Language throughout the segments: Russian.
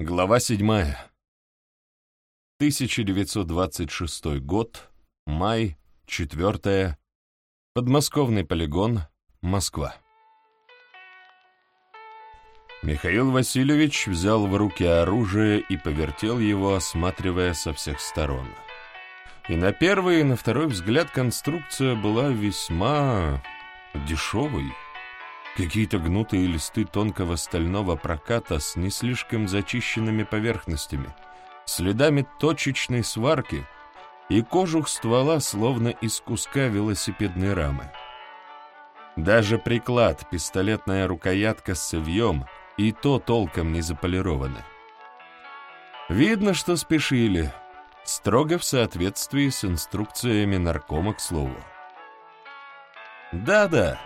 Глава 7. 1926 год, май, 4 подмосковный полигон, Москва. Михаил Васильевич взял в руки оружие и повертел его, осматривая со всех сторон. И на первый, и на второй взгляд конструкция была весьма дешевой. Какие-то гнутые листы тонкого стального проката с не слишком зачищенными поверхностями, следами точечной сварки и кожух ствола словно из куска велосипедной рамы. Даже приклад, пистолетная рукоятка с цевьем, и то толком не заполированы. Видно, что спешили, строго в соответствии с инструкциями наркома, к слову. Да-да,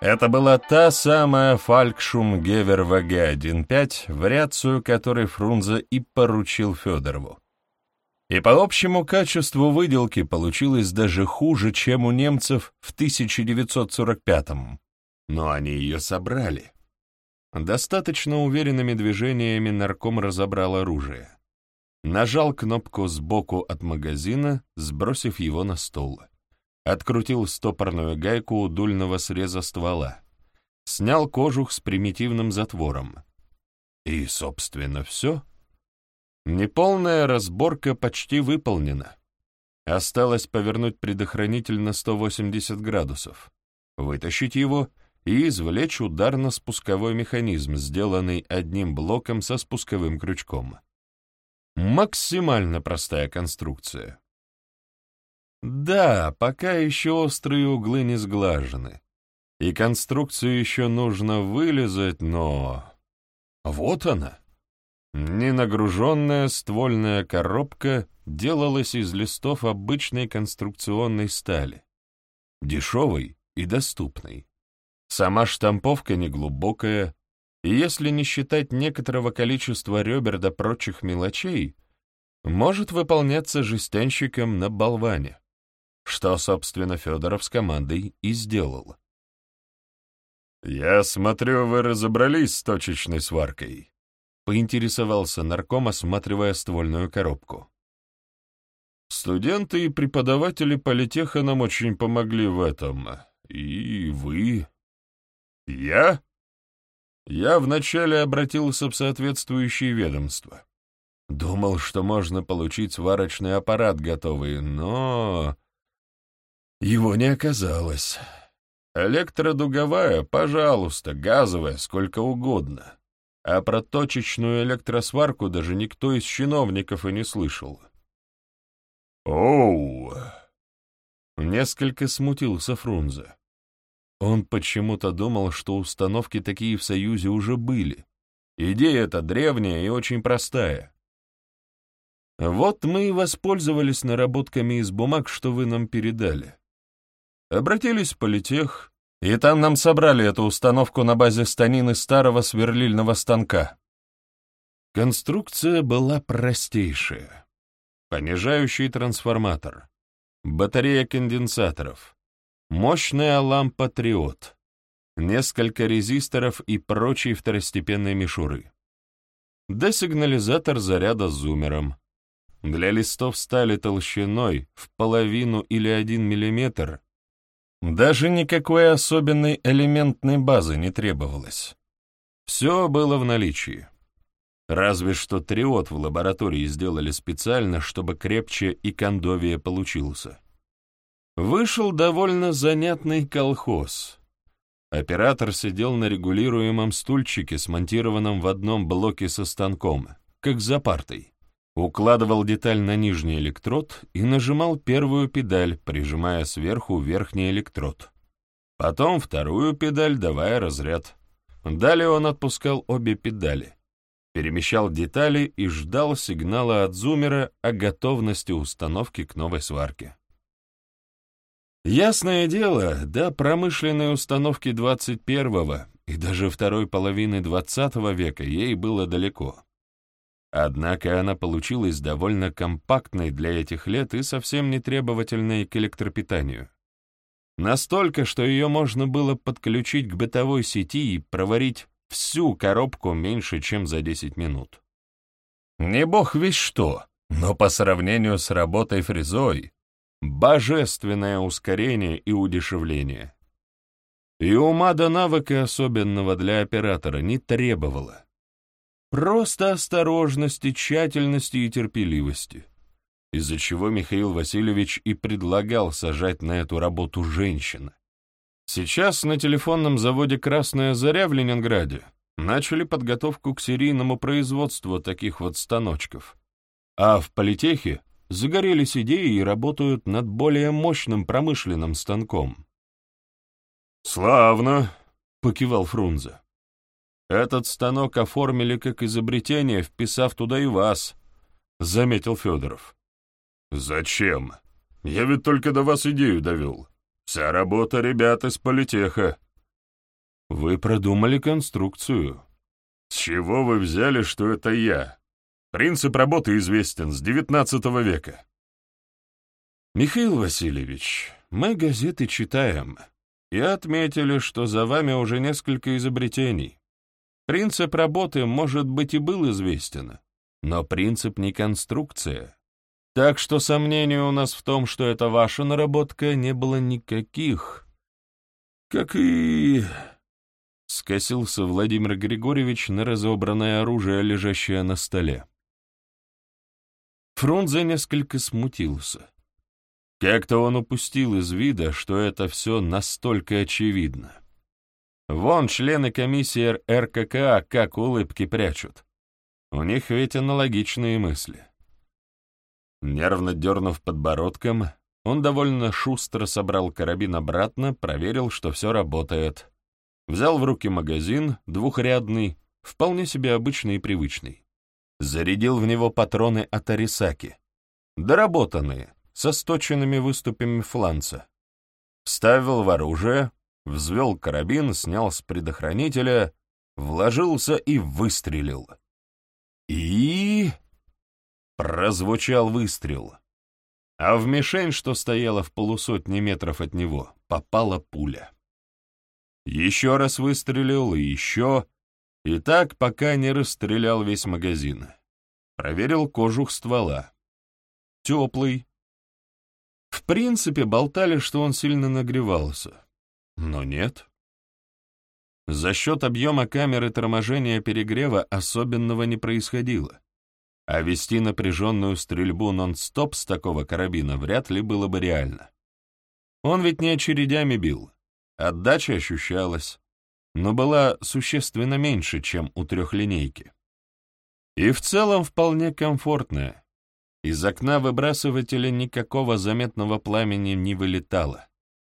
это была та самая Фалькшум Гевер ВГ-1.5, вариацию которой Фрунзе и поручил Федорову. И по общему качеству выделки получилось даже хуже, чем у немцев в 1945-м. Но они ее собрали. Достаточно уверенными движениями нарком разобрал оружие. Нажал кнопку сбоку от магазина, сбросив его на стол открутил стопорную гайку у дульного среза ствола, снял кожух с примитивным затвором. И, собственно, все. Неполная разборка почти выполнена. Осталось повернуть предохранитель на 180 градусов, вытащить его и извлечь ударно-спусковой механизм, сделанный одним блоком со спусковым крючком. Максимально простая конструкция. Да, пока еще острые углы не сглажены. И конструкцию еще нужно вылезать, но... Вот она. Ненагруженная ствольная коробка делалась из листов обычной конструкционной стали. Дешевой и доступной. Сама штамповка неглубокая, и если не считать некоторого количества ребер до прочих мелочей, может выполняться жестянщиком на болване что, собственно, Федоров с командой и сделал. «Я смотрю, вы разобрались с точечной сваркой», — поинтересовался нарком, осматривая ствольную коробку. «Студенты и преподаватели политеха нам очень помогли в этом. И вы...» «Я?» Я вначале обратился в соответствующие ведомства. Думал, что можно получить сварочный аппарат готовый, но... Его не оказалось. Электродуговая, пожалуйста, газовая, сколько угодно. А про точечную электросварку даже никто из чиновников и не слышал. «Оу!» Несколько смутился Фрунзе. Он почему-то думал, что установки такие в Союзе уже были. Идея эта древняя и очень простая. Вот мы и воспользовались наработками из бумаг, что вы нам передали. Обратились в политех, и там нам собрали эту установку на базе станины старого сверлильного станка. Конструкция была простейшая. Понижающий трансформатор, батарея конденсаторов, мощная лампа триод, несколько резисторов и прочие второстепенные мишуры. Десигнализатор заряда с зумером. Для листов стали толщиной в половину или один миллиметр даже никакой особенной элементной базы не требовалось. Все было в наличии. Разве что триод в лаборатории сделали специально, чтобы крепче и кондовие получился. Вышел довольно занятный колхоз. Оператор сидел на регулируемом стульчике, смонтированном в одном блоке со станком, как за партой. Укладывал деталь на нижний электрод и нажимал первую педаль, прижимая сверху верхний электрод. Потом вторую педаль, давая разряд. Далее он отпускал обе педали, перемещал детали и ждал сигнала от зумера о готовности установки к новой сварке. Ясное дело, до промышленной установки 21-го и даже второй половины 20 века ей было далеко. Однако она получилась довольно компактной для этих лет и совсем не требовательной к электропитанию. Настолько, что ее можно было подключить к бытовой сети и проварить всю коробку меньше, чем за 10 минут. Не бог весь что, но по сравнению с работой фрезой — божественное ускорение и удешевление. И ума до навыка особенного для оператора не требовало. Просто осторожности, тщательности и терпеливости, из-за чего Михаил Васильевич и предлагал сажать на эту работу женщин. Сейчас на телефонном заводе «Красная заря» в Ленинграде начали подготовку к серийному производству таких вот станочков, а в политехе загорелись идеи и работают над более мощным промышленным станком. «Славно!» — покивал Фрунзе. «Этот станок оформили как изобретение, вписав туда и вас», — заметил Федоров. «Зачем? Я ведь только до вас идею довел. Вся работа ребят из политеха». «Вы продумали конструкцию». «С чего вы взяли, что это я? Принцип работы известен с девятнадцатого века». «Михаил Васильевич, мы газеты читаем и отметили, что за вами уже несколько изобретений. Принцип работы, может быть, и был известен, но принцип не конструкция. Так что сомнений у нас в том, что это ваша наработка, не было никаких. Как и... Скосился Владимир Григорьевич на разобранное оружие, лежащее на столе. Фрунзе несколько смутился. Как-то он упустил из вида, что это все настолько очевидно. Вон члены комиссии РККА как улыбки прячут. У них ведь аналогичные мысли. Нервно дернув подбородком, он довольно шустро собрал карабин обратно, проверил, что все работает. Взял в руки магазин, двухрядный, вполне себе обычный и привычный. Зарядил в него патроны от Арисаки. Доработанные, со сточенными выступами фланца. Вставил в оружие, взвел карабин, снял с предохранителя, вложился и выстрелил. И... Прозвучал выстрел. А в мишень, что стояла в полусотни метров от него, попала пуля. Еще раз выстрелил, и еще, и так, пока не расстрелял весь магазин. Проверил кожух ствола. Теплый. В принципе, болтали, что он сильно нагревался. Но нет. За счет объема камеры торможения перегрева особенного не происходило. А вести напряженную стрельбу нон-стоп с такого карабина вряд ли было бы реально. Он ведь не очередями бил. Отдача ощущалась, но была существенно меньше, чем у трехлинейки. И в целом вполне комфортная. Из окна выбрасывателя никакого заметного пламени не вылетало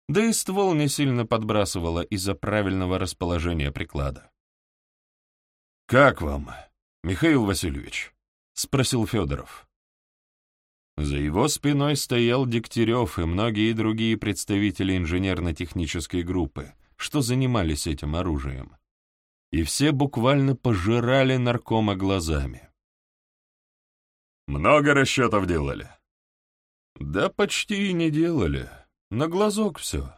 да и ствол не сильно подбрасывало из-за правильного расположения приклада. «Как вам, Михаил Васильевич?» — спросил Федоров. За его спиной стоял Дегтярев и многие другие представители инженерно-технической группы, что занимались этим оружием. И все буквально пожирали наркома глазами. «Много расчетов делали?» «Да почти и не делали», на глазок все.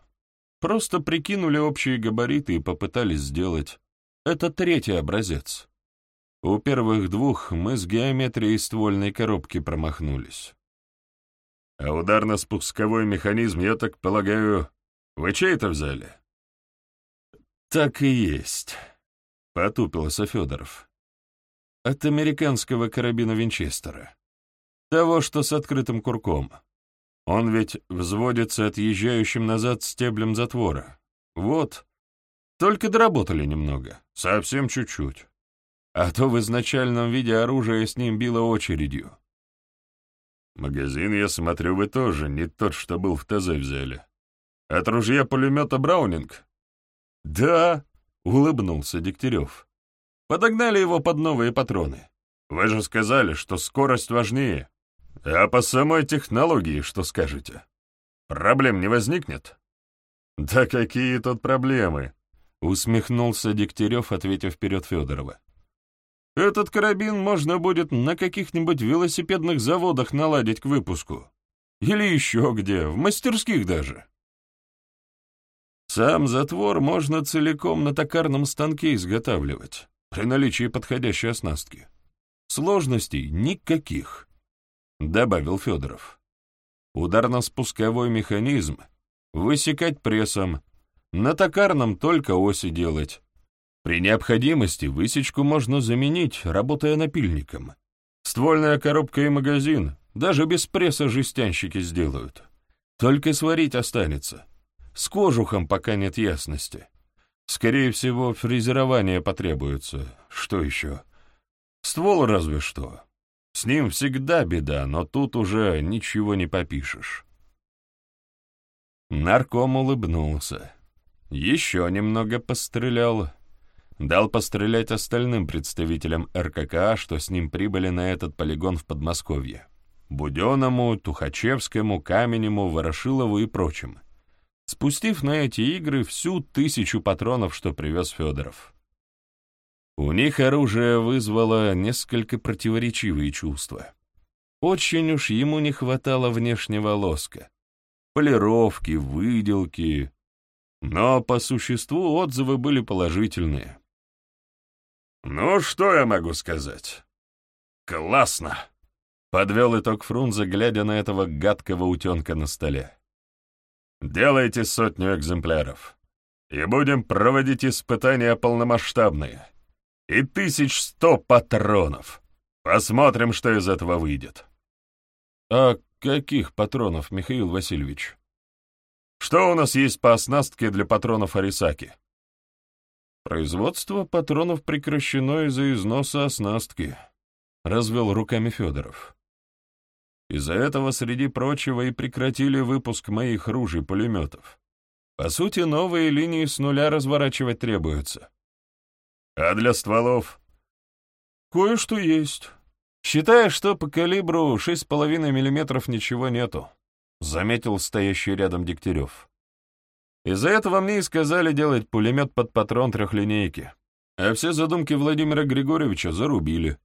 Просто прикинули общие габариты и попытались сделать. Это третий образец. У первых двух мы с геометрией ствольной коробки промахнулись. А ударно-спусковой механизм, я так полагаю, вы чей-то взяли? Так и есть, — потупился Федоров. От американского карабина Винчестера. Того, что с открытым курком. Он ведь взводится отъезжающим назад стеблем затвора. Вот. Только доработали немного. Совсем чуть-чуть. А то в изначальном виде оружие с ним било очередью. Магазин, я смотрю, вы тоже не тот, что был в ТЗ взяли. От ружья пулемета Браунинг? Да, улыбнулся Дегтярев. Подогнали его под новые патроны. Вы же сказали, что скорость важнее. А по самой технологии что скажете? Проблем не возникнет? Да какие тут проблемы? Усмехнулся Дегтярев, ответив вперед Федорова. Этот карабин можно будет на каких-нибудь велосипедных заводах наладить к выпуску. Или еще где, в мастерских даже. Сам затвор можно целиком на токарном станке изготавливать, при наличии подходящей оснастки. Сложностей никаких, — добавил Федоров. Ударно-спусковой механизм высекать прессом, на токарном только оси делать. При необходимости высечку можно заменить, работая напильником. Ствольная коробка и магазин даже без пресса жестянщики сделают. Только сварить останется. С кожухом пока нет ясности. Скорее всего, фрезерование потребуется. Что еще? Ствол разве что. С ним всегда беда, но тут уже ничего не попишешь. Нарком улыбнулся. Еще немного пострелял. Дал пострелять остальным представителям РККА, что с ним прибыли на этот полигон в Подмосковье. Буденному, Тухачевскому, Каменему, Ворошилову и прочим. Спустив на эти игры всю тысячу патронов, что привез Федоров. У них оружие вызвало несколько противоречивые чувства. Очень уж ему не хватало внешнего лоска. Полировки, выделки. Но по существу отзывы были положительные. «Ну, что я могу сказать? Классно!» — подвел итог Фрунзе, глядя на этого гадкого утенка на столе. «Делайте сотню экземпляров, и будем проводить испытания полномасштабные» и тысяч сто патронов. Посмотрим, что из этого выйдет. А каких патронов, Михаил Васильевич? Что у нас есть по оснастке для патронов Арисаки? Производство патронов прекращено из-за износа оснастки, развел руками Федоров. Из-за этого, среди прочего, и прекратили выпуск моих ружей-пулеметов. По сути, новые линии с нуля разворачивать требуется. А для стволов? Кое-что есть. Считая, что по калибру 6,5 мм ничего нету, заметил стоящий рядом Дегтярев. Из-за этого мне и сказали делать пулемет под патрон трехлинейки, а все задумки Владимира Григорьевича зарубили.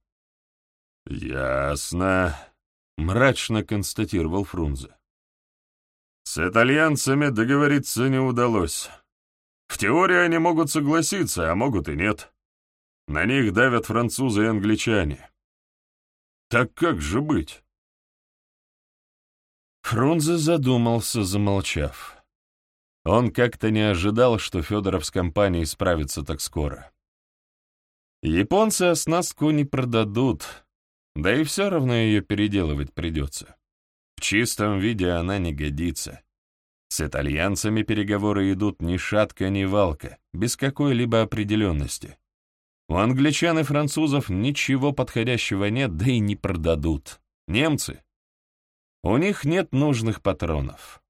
«Ясно», — мрачно констатировал Фрунзе. «С итальянцами договориться не удалось. В теории они могут согласиться, а могут и нет. На них давят французы и англичане. Так как же быть? Фрунзе задумался, замолчав. Он как-то не ожидал, что Федоров с компанией справится так скоро. Японцы оснастку не продадут, да и все равно ее переделывать придется. В чистом виде она не годится. С итальянцами переговоры идут ни шатка, ни валка, без какой-либо определенности. У англичан и французов ничего подходящего нет, да и не продадут. Немцы? У них нет нужных патронов.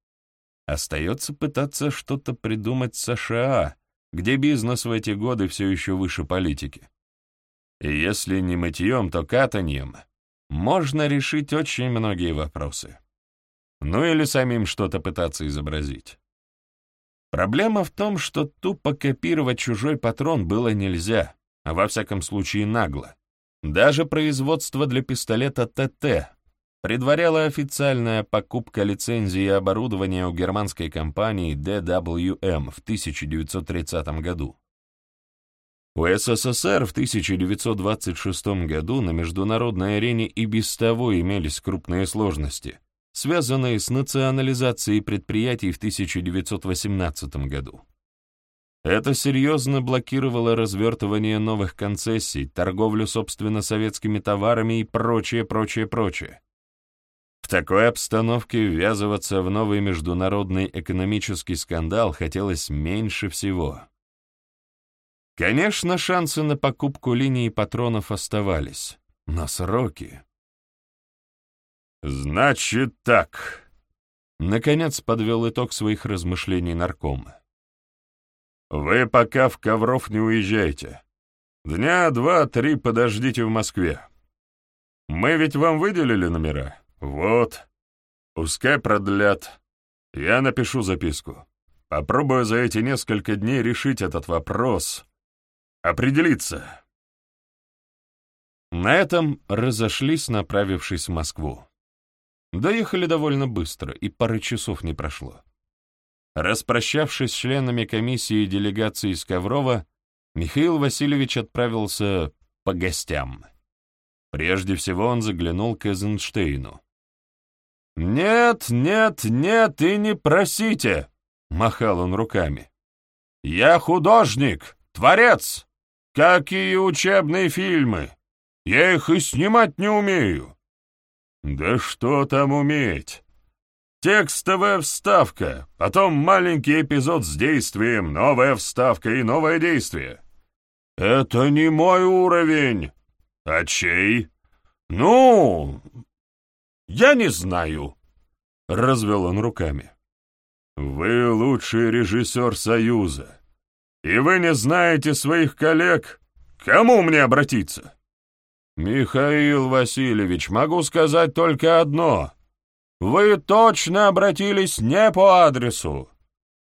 Остается пытаться что-то придумать США, где бизнес в эти годы все еще выше политики. И если не мытьем, то катаньем можно решить очень многие вопросы. Ну или самим что-то пытаться изобразить. Проблема в том, что тупо копировать чужой патрон было нельзя а во всяком случае нагло. Даже производство для пистолета ТТ предваряла официальная покупка лицензии и оборудования у германской компании DWM в 1930 году. У СССР в 1926 году на международной арене и без того имелись крупные сложности, связанные с национализацией предприятий в 1918 году. Это серьезно блокировало развертывание новых концессий, торговлю собственно советскими товарами и прочее, прочее, прочее. В такой обстановке ввязываться в новый международный экономический скандал хотелось меньше всего. Конечно, шансы на покупку линии патронов оставались, но сроки... «Значит так», — наконец подвел итог своих размышлений наркома. Вы пока в Ковров не уезжайте. Дня два-три подождите в Москве. Мы ведь вам выделили номера? Вот. Пускай продлят. Я напишу записку. Попробую за эти несколько дней решить этот вопрос. Определиться. На этом разошлись, направившись в Москву. Доехали довольно быстро, и пары часов не прошло. Распрощавшись с членами комиссии и делегации из Коврова, Михаил Васильевич отправился по гостям. Прежде всего он заглянул к Эйзенштейну. «Нет, нет, нет, и не просите!» — махал он руками. «Я художник, творец, как и учебные фильмы. Я их и снимать не умею». «Да что там уметь? Текстовая вставка, потом маленький эпизод с действием, новая вставка и новое действие. Это не мой уровень. А чей? Ну, я не знаю. Развел он руками. Вы лучший режиссер Союза. И вы не знаете своих коллег. Кому мне обратиться? Михаил Васильевич, могу сказать только одно. Вы точно обратились не по адресу.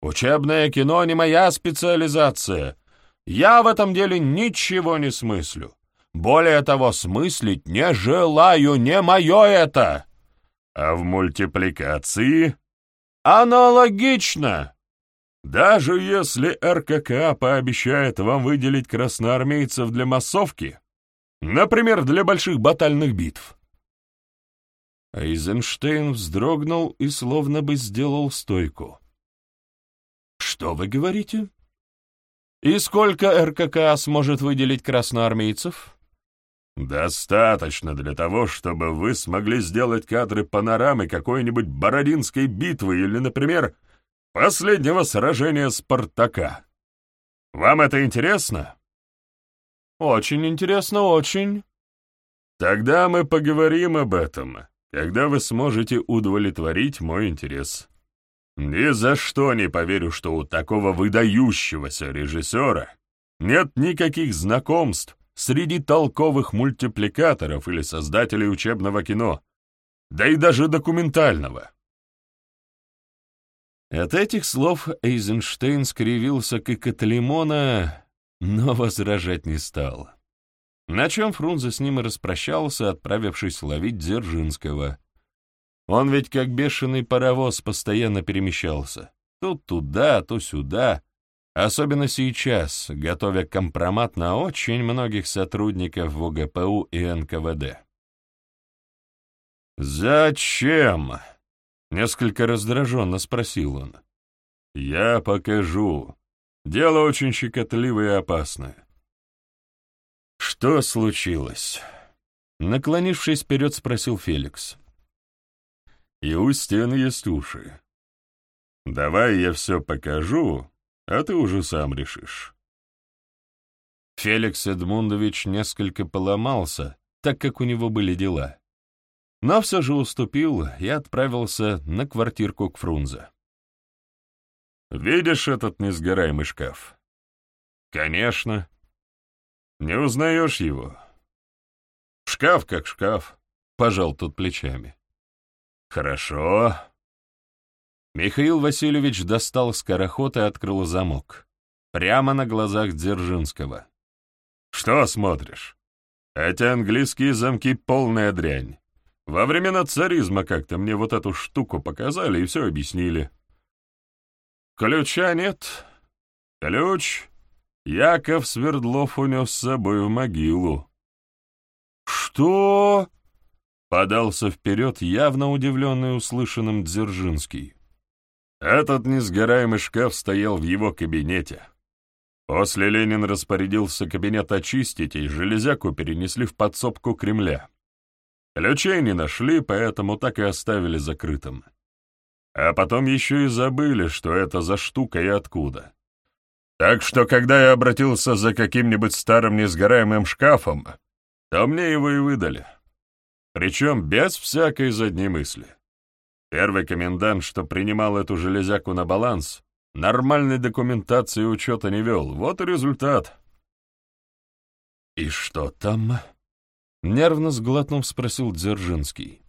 Учебное кино не моя специализация. Я в этом деле ничего не смыслю. Более того, смыслить не желаю, не мое это. А в мультипликации? Аналогично. Даже если РККА пообещает вам выделить красноармейцев для массовки, например, для больших батальных битв, Эйзенштейн вздрогнул и словно бы сделал стойку. «Что вы говорите? И сколько РКК сможет выделить красноармейцев?» «Достаточно для того, чтобы вы смогли сделать кадры панорамы какой-нибудь Бородинской битвы или, например, последнего сражения Спартака. Вам это интересно?» «Очень интересно, очень». «Тогда мы поговорим об этом когда вы сможете удовлетворить мой интерес. Ни за что не поверю, что у такого выдающегося режиссера нет никаких знакомств среди толковых мультипликаторов или создателей учебного кино, да и даже документального. От этих слов Эйзенштейн скривился, как от лимона, но возражать не стал. На чем Фрунзе с ним и распрощался, отправившись ловить Дзержинского. Он ведь как бешеный паровоз постоянно перемещался. То туда, то сюда. Особенно сейчас, готовя компромат на очень многих сотрудников ВГПУ и НКВД. «Зачем?» — несколько раздраженно спросил он. «Я покажу. Дело очень щекотливое и опасное. «Что случилось?» Наклонившись вперед, спросил Феликс. «И у стен есть уши. Давай я все покажу, а ты уже сам решишь». Феликс Эдмундович несколько поломался, так как у него были дела. Но все же уступил и отправился на квартирку к Фрунзе. «Видишь этот несгораемый шкаф?» «Конечно», не узнаешь его? Шкаф как шкаф, пожал тут плечами. Хорошо. Михаил Васильевич достал скороход и открыл замок. Прямо на глазах Дзержинского. Что смотришь? Эти английские замки — полная дрянь. Во времена царизма как-то мне вот эту штуку показали и все объяснили. Ключа нет. Ключ Яков Свердлов унес с собой в могилу. «Что?» — подался вперед, явно удивленный услышанным Дзержинский. Этот несгораемый шкаф стоял в его кабинете. После Ленин распорядился кабинет очистить, и железяку перенесли в подсобку Кремля. Ключей не нашли, поэтому так и оставили закрытым. А потом еще и забыли, что это за штука и откуда. Так что, когда я обратился за каким-нибудь старым несгораемым шкафом, то мне его и выдали. Причем без всякой задней мысли. Первый комендант, что принимал эту железяку на баланс, нормальной документации учета не вел. Вот и результат. «И что там?» — нервно сглотнув, спросил Дзержинский.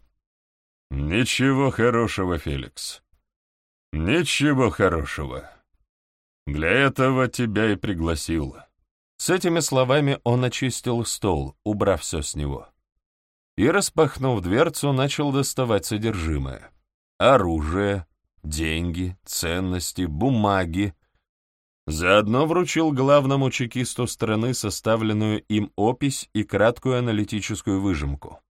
«Ничего хорошего, Феликс. Ничего хорошего». Для этого тебя и пригласил». С этими словами он очистил стол, убрав все с него. И, распахнув дверцу, начал доставать содержимое. Оружие, деньги, ценности, бумаги. Заодно вручил главному чекисту страны составленную им опись и краткую аналитическую выжимку.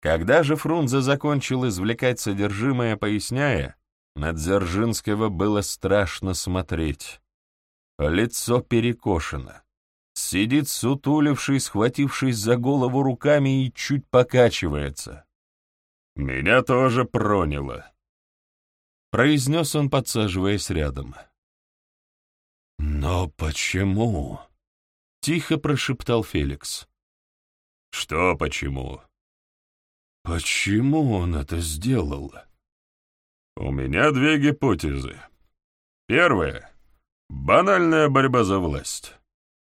Когда же Фрунзе закончил извлекать содержимое, поясняя, на Дзержинского было страшно смотреть. Лицо перекошено. Сидит сутуливший, схватившись за голову руками и чуть покачивается. «Меня тоже проняло», — произнес он, подсаживаясь рядом. «Но почему?» — тихо прошептал Феликс. «Что почему?» «Почему он это сделал?» «У меня две гипотезы. Первая — банальная борьба за власть.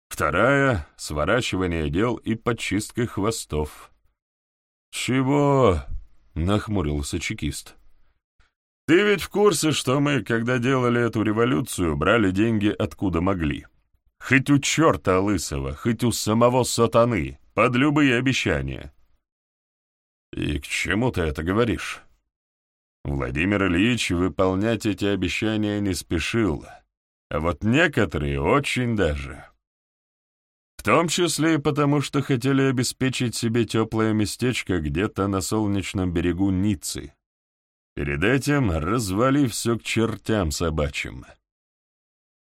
Вторая — сворачивание дел и подчистка хвостов». «Чего?» — нахмурился чекист. Ты ведь в курсе, что мы, когда делали эту революцию, брали деньги откуда могли? Хоть у черта лысого, хоть у самого сатаны, под любые обещания. И к чему ты это говоришь? Владимир Ильич выполнять эти обещания не спешил, а вот некоторые очень даже. В том числе и потому, что хотели обеспечить себе теплое местечко где-то на солнечном берегу Ниццы, Перед этим развали все к чертям собачьим.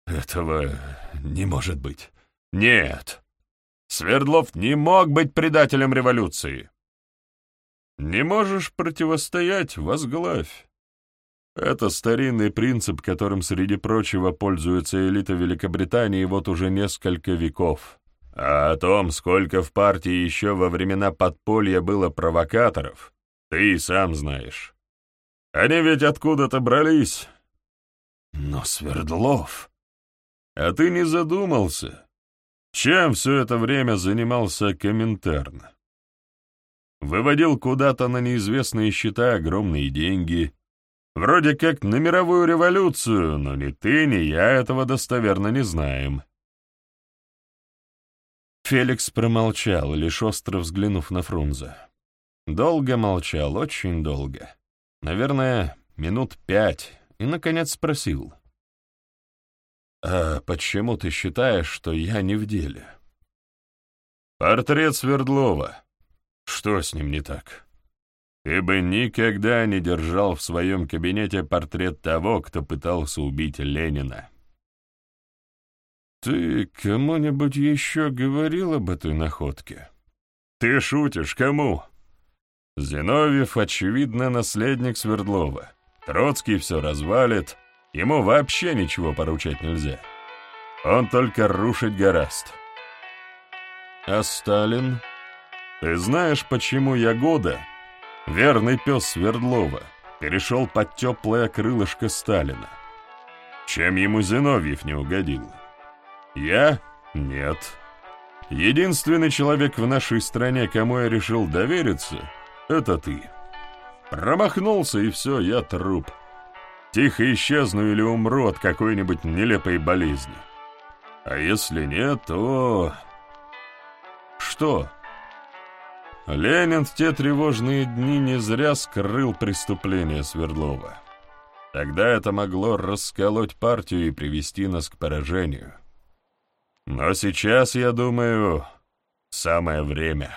Этого не может быть. Нет. Свердлов не мог быть предателем революции. Не можешь противостоять — возглавь. Это старинный принцип, которым, среди прочего, пользуется элита Великобритании вот уже несколько веков. А о том, сколько в партии еще во времена подполья было провокаторов, ты и сам знаешь. Они ведь откуда-то брались. Но Свердлов... А ты не задумался, чем все это время занимался Коминтерн? Выводил куда-то на неизвестные счета огромные деньги, вроде как на мировую революцию, но ни ты, ни я этого достоверно не знаем. Феликс промолчал, лишь остро взглянув на Фрунзе. Долго молчал, очень долго. Наверное, минут пять, и, наконец, спросил. «А почему ты считаешь, что я не в деле?» «Портрет Свердлова. Что с ним не так? Ты бы никогда не держал в своем кабинете портрет того, кто пытался убить Ленина». «Ты кому-нибудь еще говорил об этой находке?» «Ты шутишь, кому?» Зиновьев, очевидно, наследник Свердлова. Троцкий все развалит, ему вообще ничего поручать нельзя. Он только рушить гораст. А Сталин? Ты знаешь, почему Ягода, верный пес Свердлова, перешел под теплое крылышко Сталина? Чем ему Зиновьев не угодил? Я? Нет. Единственный человек в нашей стране, кому я решил довериться — это ты. Промахнулся, и все, я труп. Тихо исчезну или умру от какой-нибудь нелепой болезни. А если нет, то... Что? Ленин в те тревожные дни не зря скрыл преступление Свердлова. Тогда это могло расколоть партию и привести нас к поражению. Но сейчас, я думаю, самое время.